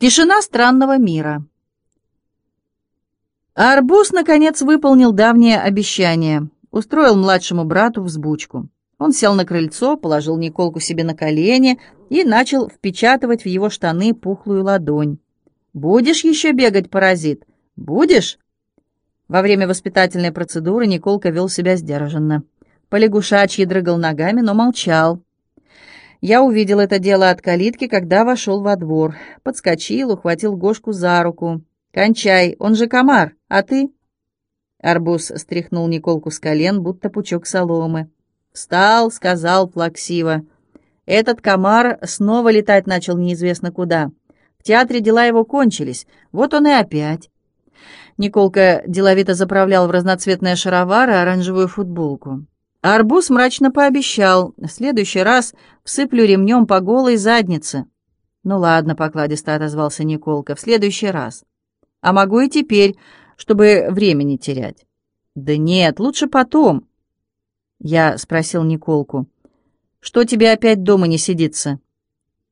Тишина странного мира. Арбуз, наконец, выполнил давнее обещание. Устроил младшему брату взбучку. Он сел на крыльцо, положил Николку себе на колени и начал впечатывать в его штаны пухлую ладонь. «Будешь еще бегать, паразит? Будешь?» Во время воспитательной процедуры Николка вел себя сдержанно. Полягушачьи дрыгал ногами, но молчал. Я увидел это дело от калитки, когда вошел во двор. Подскочил, ухватил Гошку за руку. «Кончай, он же комар, а ты?» Арбуз стряхнул Николку с колен, будто пучок соломы. «Встал», — сказал плаксиво. «Этот комар снова летать начал неизвестно куда. В театре дела его кончились, вот он и опять». Николка деловито заправлял в разноцветные шаровары оранжевую футболку. Арбуз мрачно пообещал, в следующий раз всыплю ремнем по голой заднице. «Ну ладно», — покладисто отозвался Николка, — «в следующий раз». «А могу и теперь, чтобы времени терять». «Да нет, лучше потом». Я спросил Николку, «Что тебе опять дома не сидится?»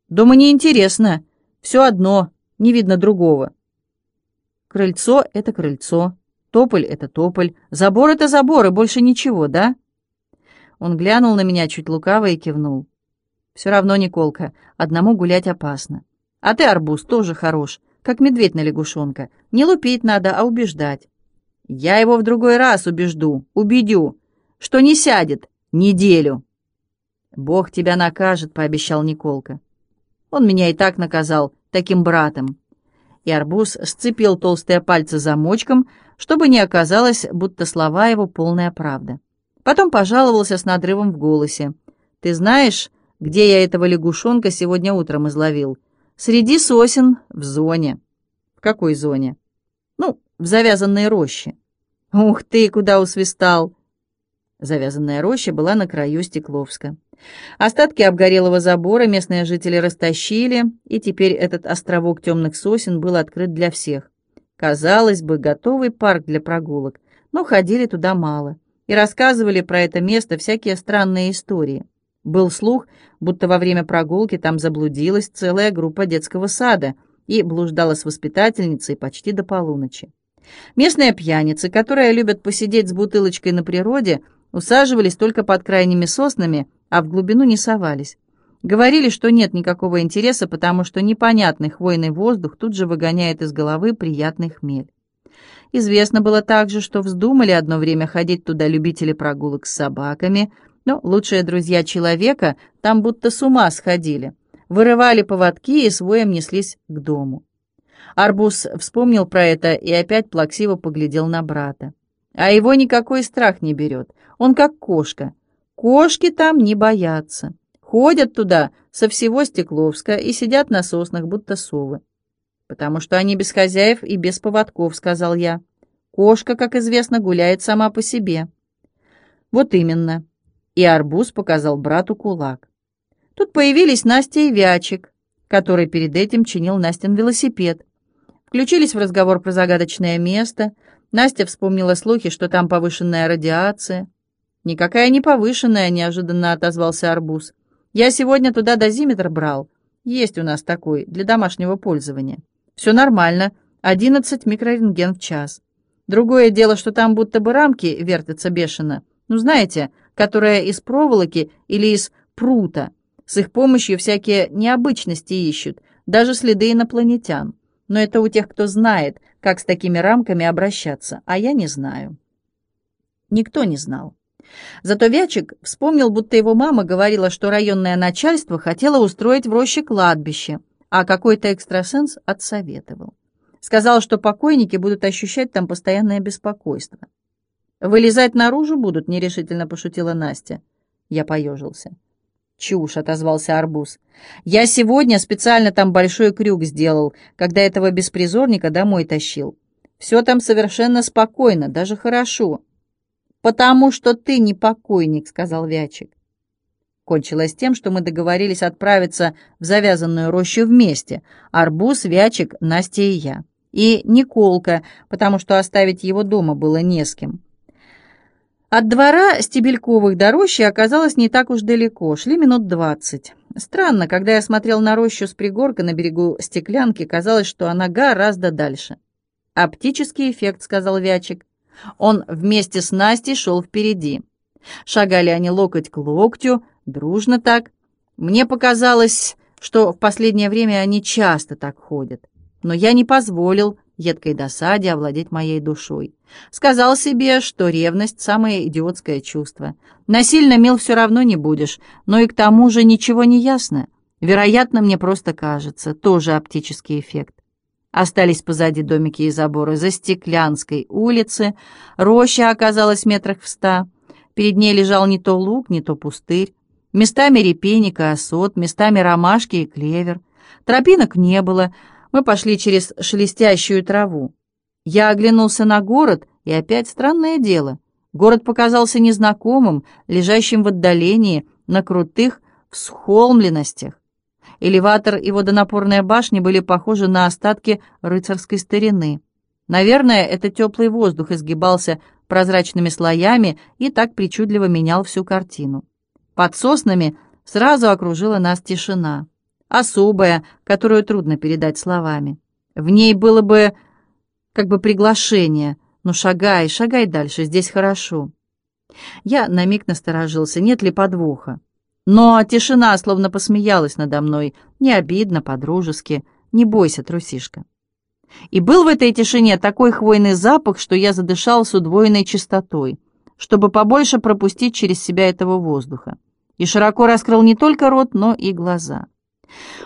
«Дома неинтересно. Все одно, не видно другого». «Крыльцо — это крыльцо, тополь — это тополь, забор — это забор, и больше ничего, да?» Он глянул на меня чуть лукаво и кивнул. «Все равно, Николка, одному гулять опасно. А ты, арбуз, тоже хорош, как медведь на лягушонка. Не лупить надо, а убеждать. Я его в другой раз убежду, убедю, что не сядет неделю». «Бог тебя накажет», — пообещал Николка. Он меня и так наказал, таким братом. И арбуз сцепил толстые пальцы замочком, чтобы не оказалось, будто слова его полная правда. Потом пожаловался с надрывом в голосе. «Ты знаешь, где я этого лягушонка сегодня утром изловил? Среди сосен в зоне». «В какой зоне?» «Ну, в завязанной роще». «Ух ты, куда усвистал!» Завязанная роща была на краю Стекловска. Остатки обгорелого забора местные жители растащили, и теперь этот островок темных сосен был открыт для всех. Казалось бы, готовый парк для прогулок, но ходили туда мало и рассказывали про это место всякие странные истории. Был слух, будто во время прогулки там заблудилась целая группа детского сада и блуждала с воспитательницей почти до полуночи. Местные пьяницы, которые любят посидеть с бутылочкой на природе, усаживались только под крайними соснами, а в глубину не совались. Говорили, что нет никакого интереса, потому что непонятный хвойный воздух тут же выгоняет из головы приятный хмель. Известно было также, что вздумали одно время ходить туда любители прогулок с собаками, но лучшие друзья человека там будто с ума сходили, вырывали поводки и своем неслись к дому. Арбуз вспомнил про это и опять плаксиво поглядел на брата. А его никакой страх не берет, он как кошка. Кошки там не боятся. Ходят туда со всего Стекловска и сидят на соснах, будто совы. «Потому что они без хозяев и без поводков», — сказал я. «Кошка, как известно, гуляет сама по себе». «Вот именно». И арбуз показал брату кулак. Тут появились Настя и Вячик, который перед этим чинил Настин велосипед. Включились в разговор про загадочное место. Настя вспомнила слухи, что там повышенная радиация. «Никакая не повышенная», — неожиданно отозвался арбуз. «Я сегодня туда дозиметр брал. Есть у нас такой, для домашнего пользования». Все нормально, 11 микрорентген в час. Другое дело, что там будто бы рамки вертятся бешено. Ну, знаете, которая из проволоки или из прута. С их помощью всякие необычности ищут, даже следы инопланетян. Но это у тех, кто знает, как с такими рамками обращаться, а я не знаю. Никто не знал. Зато Вячик вспомнил, будто его мама говорила, что районное начальство хотело устроить в роще кладбище – а какой-то экстрасенс отсоветовал. Сказал, что покойники будут ощущать там постоянное беспокойство. «Вылезать наружу будут?» — нерешительно пошутила Настя. Я поежился. «Чушь!» — отозвался Арбуз. «Я сегодня специально там большой крюк сделал, когда этого беспризорника домой тащил. Все там совершенно спокойно, даже хорошо». «Потому что ты не покойник», — сказал Вячик. Кончилось тем, что мы договорились отправиться в завязанную рощу вместе. Арбуз, Вячик, Настя и я. И Николка, потому что оставить его дома было не с кем. От двора Стебельковых до рощи оказалось не так уж далеко, шли минут двадцать. Странно, когда я смотрел на рощу с пригорка на берегу стеклянки, казалось, что она гораздо дальше. «Оптический эффект», — сказал Вячик. Он вместе с Настей шел впереди. Шагали они локоть к локтю, дружно так. Мне показалось, что в последнее время они часто так ходят. Но я не позволил едкой досаде овладеть моей душой. Сказал себе, что ревность — самое идиотское чувство. Насильно мил все равно не будешь, но и к тому же ничего не ясно. Вероятно, мне просто кажется, тоже оптический эффект. Остались позади домики и заборы за Стеклянской улицы, роща оказалась метрах в ста. Перед ней лежал не то луг, не то пустырь. Местами репейник и осот, местами ромашки и клевер. Тропинок не было, мы пошли через шелестящую траву. Я оглянулся на город, и опять странное дело. Город показался незнакомым, лежащим в отдалении, на крутых всхолмленностях. Элеватор и водонапорная башни были похожи на остатки рыцарской старины. Наверное, это теплый воздух изгибался прозрачными слоями и так причудливо менял всю картину. Под соснами сразу окружила нас тишина, особая, которую трудно передать словами. В ней было бы как бы приглашение. «Ну, шагай, шагай дальше, здесь хорошо». Я на миг насторожился, нет ли подвоха. Но тишина словно посмеялась надо мной, не обидно, по-дружески. «Не бойся, трусишка». И был в этой тишине такой хвойный запах, что я задышал с удвоенной частотой, чтобы побольше пропустить через себя этого воздуха. И широко раскрыл не только рот, но и глаза.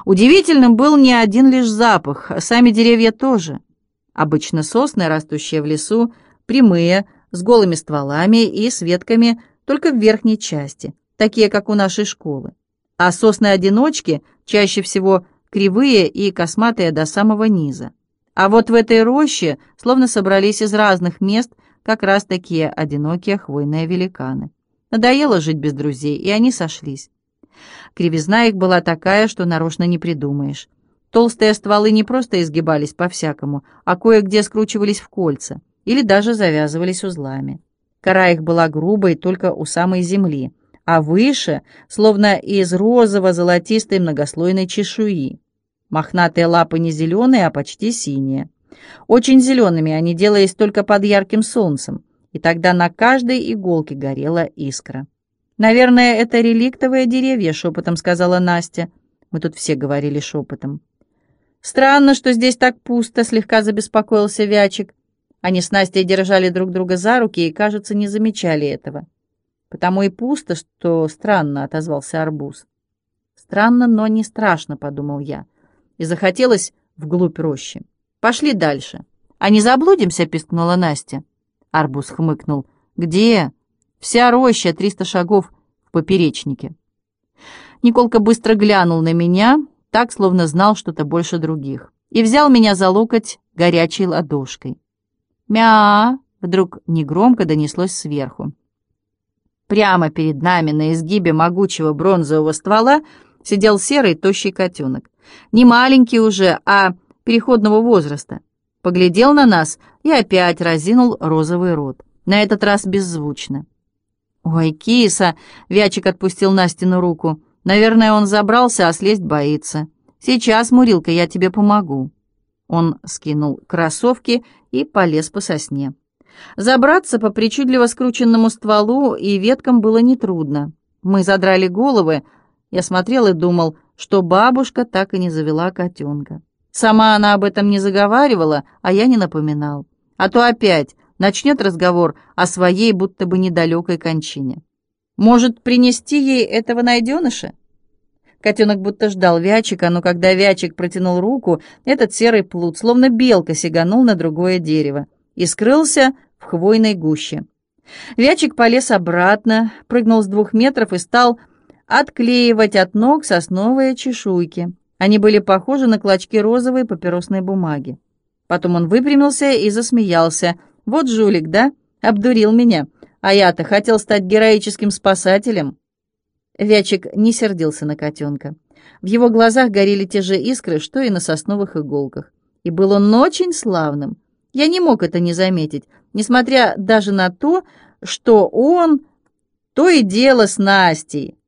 Удивительным был не один лишь запах, сами деревья тоже — Обычно сосны, растущие в лесу, прямые, с голыми стволами и с ветками только в верхней части, такие, как у нашей школы. А сосны-одиночки чаще всего кривые и косматые до самого низа. А вот в этой роще словно собрались из разных мест как раз такие одинокие хвойные великаны. Надоело жить без друзей, и они сошлись. Кривизна их была такая, что нарочно не придумаешь. Толстые стволы не просто изгибались по-всякому, а кое-где скручивались в кольца или даже завязывались узлами. Кора их была грубой только у самой земли, а выше, словно из розово-золотистой многослойной чешуи. Мохнатые лапы не зеленые, а почти синие. Очень зелеными они делались только под ярким солнцем, и тогда на каждой иголке горела искра. «Наверное, это реликтовые деревья», — шепотом сказала Настя. Мы тут все говорили шепотом. «Странно, что здесь так пусто», — слегка забеспокоился Вячик. Они с Настей держали друг друга за руки и, кажется, не замечали этого. «Потому и пусто, что странно», — отозвался арбуз. «Странно, но не страшно», — подумал я. И захотелось вглубь рощи. «Пошли дальше». «А не заблудимся?» — пискнула Настя. Арбуз хмыкнул. «Где?» «Вся роща, триста шагов в поперечнике». Николка быстро глянул на меня, так, словно знал что-то больше других, и взял меня за локоть горячей ладошкой. «Мя!» — вдруг негромко донеслось сверху. Прямо перед нами на изгибе могучего бронзового ствола сидел серый тощий котенок. Не маленький уже, а переходного возраста. Поглядел на нас и опять разинул розовый рот. На этот раз беззвучно. «Ой, киса!» — Вячик отпустил Настину руку. Наверное, он забрался, а слезть боится. Сейчас, Мурилка, я тебе помогу. Он скинул кроссовки и полез по сосне. Забраться по причудливо скрученному стволу и веткам было нетрудно. Мы задрали головы. Я смотрел и думал, что бабушка так и не завела котенка. Сама она об этом не заговаривала, а я не напоминал. А то опять начнет разговор о своей будто бы недалекой кончине. Может, принести ей этого найденыша? Котенок будто ждал Вячика, но когда Вячик протянул руку, этот серый плут, словно белка, сиганул на другое дерево и скрылся в хвойной гуще. Вячик полез обратно, прыгнул с двух метров и стал отклеивать от ног сосновые чешуйки. Они были похожи на клочки розовой папиросной бумаги. Потом он выпрямился и засмеялся. «Вот жулик, да? Обдурил меня. А я-то хотел стать героическим спасателем». Вячик не сердился на котенка. В его глазах горели те же искры, что и на сосновых иголках. И был он очень славным. Я не мог это не заметить, несмотря даже на то, что он то и дело с Настей.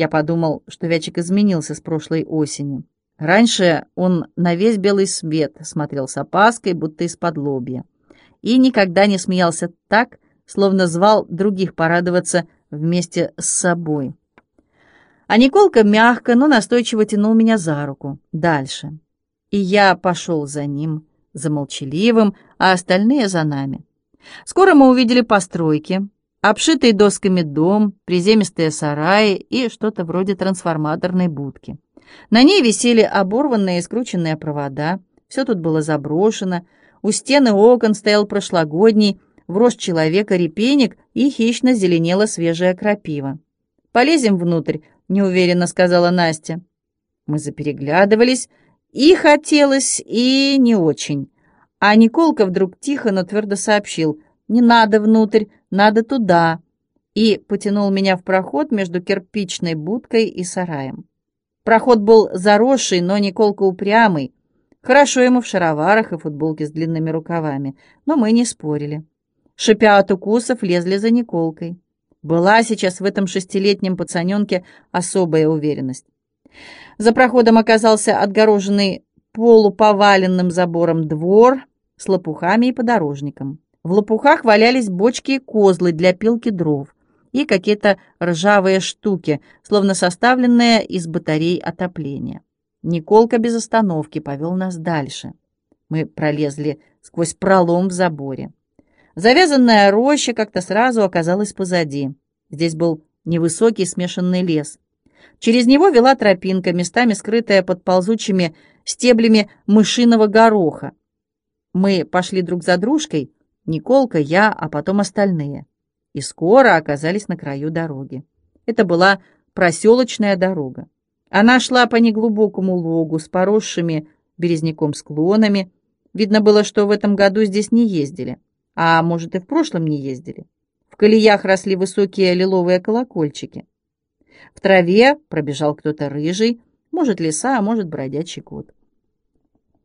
Я подумал, что Вячик изменился с прошлой осени. Раньше он на весь белый свет смотрел с опаской, будто из-под лобья, и никогда не смеялся так, словно звал других порадоваться вместе с собой. А Николка мягко, но настойчиво тянул меня за руку. Дальше. И я пошел за ним, за молчаливым, а остальные за нами. Скоро мы увидели постройки, обшитый досками дом, приземистые сараи и что-то вроде трансформаторной будки. На ней висели оборванные и скрученные провода, все тут было заброшено, у стены окон стоял прошлогодний, в рост человека репейник и хищно зеленела свежая крапива. «Полезем внутрь», — неуверенно сказала Настя. Мы запереглядывались, и хотелось, и не очень. А Николка вдруг тихо, но твердо сообщил, «Не надо внутрь, надо туда», и потянул меня в проход между кирпичной будкой и сараем. Проход был заросший, но Николка упрямый. Хорошо ему в шароварах и футболке с длинными рукавами, но мы не спорили шипя от укусов, лезли за Николкой. Была сейчас в этом шестилетнем пацаненке особая уверенность. За проходом оказался отгороженный полуповаленным забором двор с лопухами и подорожником. В лопухах валялись бочки и козлы для пилки дров и какие-то ржавые штуки, словно составленные из батарей отопления. Николка без остановки повел нас дальше. Мы пролезли сквозь пролом в заборе. Завязанная роща как-то сразу оказалась позади. Здесь был невысокий смешанный лес. Через него вела тропинка, местами скрытая под ползучими стеблями мышиного гороха. Мы пошли друг за дружкой, Николка, я, а потом остальные. И скоро оказались на краю дороги. Это была проселочная дорога. Она шла по неглубокому логу с поросшими березняком склонами. Видно было, что в этом году здесь не ездили. А может, и в прошлом не ездили. В колеях росли высокие лиловые колокольчики. В траве пробежал кто-то рыжий, может, лиса, а может, бродячий кот.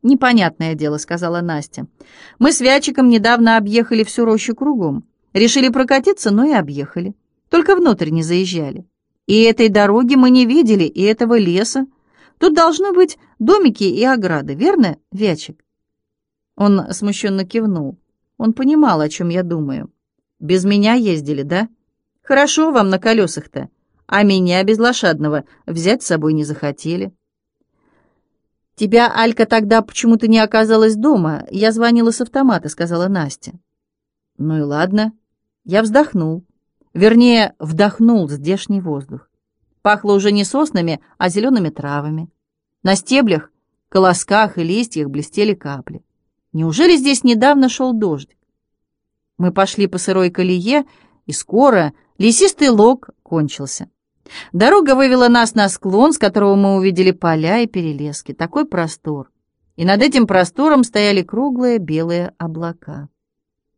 «Непонятное дело», — сказала Настя. «Мы с Вячиком недавно объехали всю рощу кругом. Решили прокатиться, но и объехали. Только внутрь не заезжали. И этой дороги мы не видели, и этого леса. Тут должны быть домики и ограды, верно, Вячик?» Он смущенно кивнул. Он понимал, о чем я думаю. Без меня ездили, да? Хорошо вам на колесах-то. А меня без лошадного взять с собой не захотели. «Тебя, Алька, тогда почему-то не оказалась дома. Я звонила с автомата», — сказала Настя. «Ну и ладно». Я вздохнул. Вернее, вдохнул здешний воздух. Пахло уже не соснами, а зелеными травами. На стеблях, колосках и листьях блестели капли. Неужели здесь недавно шел дождь? Мы пошли по сырой колее, и скоро лесистый лог кончился. Дорога вывела нас на склон, с которого мы увидели поля и перелески. Такой простор. И над этим простором стояли круглые белые облака.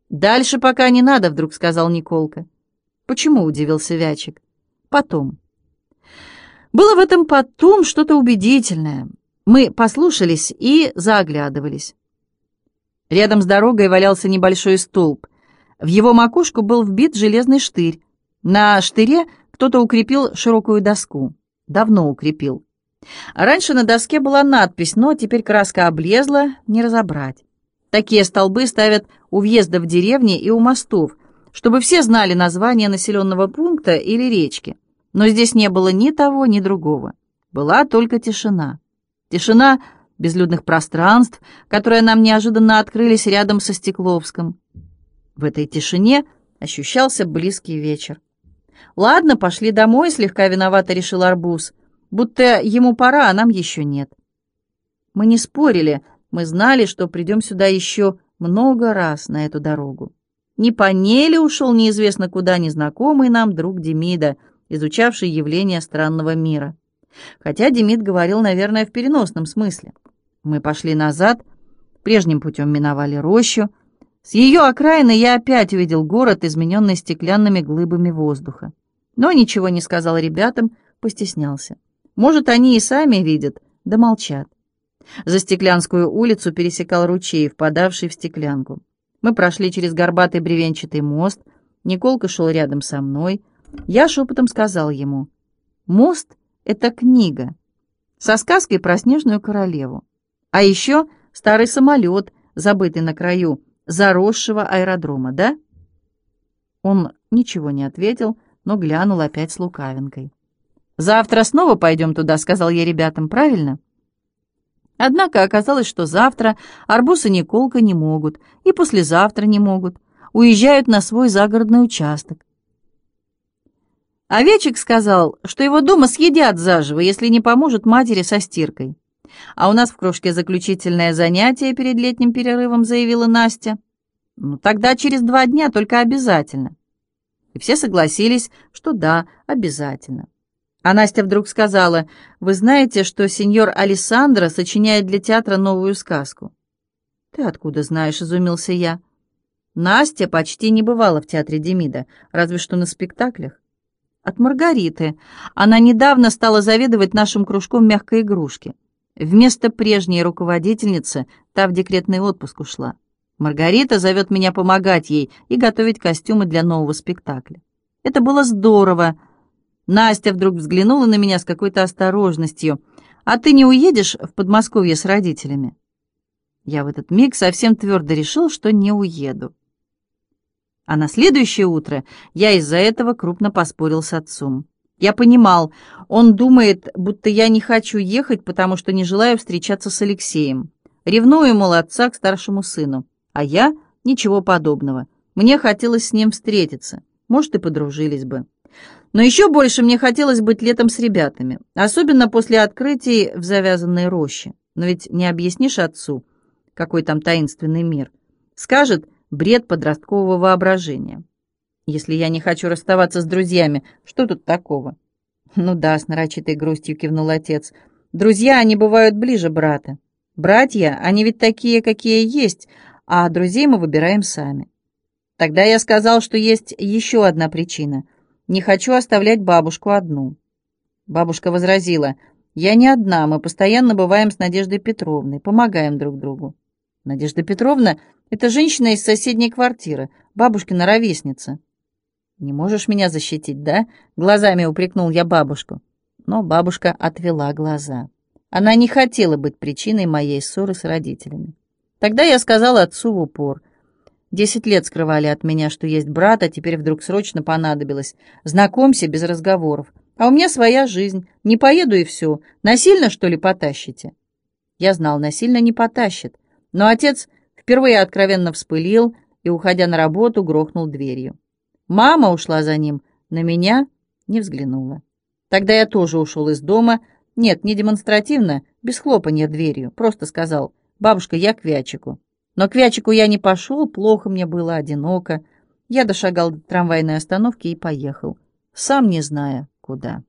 «Дальше пока не надо», — вдруг сказал Николка. «Почему?» — удивился Вячик. «Потом». Было в этом потом что-то убедительное. Мы послушались и заоглядывались. Рядом с дорогой валялся небольшой столб. В его макушку был вбит железный штырь. На штыре кто-то укрепил широкую доску. Давно укрепил. Раньше на доске была надпись, но теперь краска облезла, не разобрать. Такие столбы ставят у въезда в деревни и у мостов, чтобы все знали название населенного пункта или речки. Но здесь не было ни того, ни другого. Была только тишина. Тишина безлюдных пространств, которые нам неожиданно открылись рядом со Стекловском. В этой тишине ощущался близкий вечер. «Ладно, пошли домой», — слегка виновато решил Арбуз. «Будто ему пора, а нам еще нет». Мы не спорили, мы знали, что придем сюда еще много раз на эту дорогу. Не по ней ушел неизвестно куда незнакомый нам друг Демида, изучавший явления странного мира. Хотя Демид говорил, наверное, в переносном смысле. Мы пошли назад, прежним путем миновали рощу. С ее окраины я опять увидел город, измененный стеклянными глыбами воздуха. Но ничего не сказал ребятам, постеснялся. Может, они и сами видят, да молчат. За Стеклянскую улицу пересекал ручей, впадавший в Стеклянку. Мы прошли через горбатый бревенчатый мост, Николка шел рядом со мной. Я шепотом сказал ему, «Мост — это книга со сказкой про снежную королеву. А еще старый самолет, забытый на краю заросшего аэродрома, да?» Он ничего не ответил, но глянул опять с лукавинкой. «Завтра снова пойдем туда», — сказал я ребятам, «правильно?» Однако оказалось, что завтра Арбуз и Николка не могут, и послезавтра не могут. Уезжают на свой загородный участок. Овечек сказал, что его дома съедят заживо, если не поможет матери со стиркой. А у нас в кружке заключительное занятие перед летним перерывом, заявила Настя. Ну, тогда через два дня только обязательно. И все согласились, что да, обязательно. А Настя вдруг сказала, «Вы знаете, что сеньор Алессандро сочиняет для театра новую сказку?» «Ты откуда знаешь?» — изумился я. Настя почти не бывала в театре Демида, разве что на спектаклях. От Маргариты. Она недавно стала заведовать нашим кружком мягкой игрушки. Вместо прежней руководительницы та в декретный отпуск ушла. Маргарита зовет меня помогать ей и готовить костюмы для нового спектакля. Это было здорово, Настя вдруг взглянула на меня с какой-то осторожностью. «А ты не уедешь в Подмосковье с родителями?» Я в этот миг совсем твердо решил, что не уеду. А на следующее утро я из-за этого крупно поспорил с отцом. Я понимал, он думает, будто я не хочу ехать, потому что не желаю встречаться с Алексеем. Ревную, мол, отца к старшему сыну. А я — ничего подобного. Мне хотелось с ним встретиться. Может, и подружились бы. Но еще больше мне хотелось быть летом с ребятами, особенно после открытий в завязанной роще. Но ведь не объяснишь отцу, какой там таинственный мир. Скажет бред подросткового воображения. Если я не хочу расставаться с друзьями, что тут такого? Ну да, с нарочитой грустью кивнул отец. Друзья, они бывают ближе брата. Братья, они ведь такие, какие есть, а друзей мы выбираем сами. Тогда я сказал, что есть еще одна причина — не хочу оставлять бабушку одну». Бабушка возразила, «Я не одна, мы постоянно бываем с Надеждой Петровной, помогаем друг другу». «Надежда Петровна — это женщина из соседней квартиры, бабушкина ровесница». «Не можешь меня защитить, да?» — глазами упрекнул я бабушку. Но бабушка отвела глаза. Она не хотела быть причиной моей ссоры с родителями. Тогда я сказала отцу в упор, Десять лет скрывали от меня, что есть брат, а теперь вдруг срочно понадобилось. Знакомься без разговоров. А у меня своя жизнь. Не поеду и все. Насильно, что ли, потащите?» Я знал, насильно не потащит. Но отец впервые откровенно вспылил и, уходя на работу, грохнул дверью. Мама ушла за ним, на меня не взглянула. Тогда я тоже ушел из дома. Нет, не демонстративно, без хлопанья дверью. Просто сказал, «Бабушка, я к Вячику». Но к Вячику я не пошел, плохо мне было, одиноко. Я дошагал до трамвайной остановки и поехал, сам не зная, куда.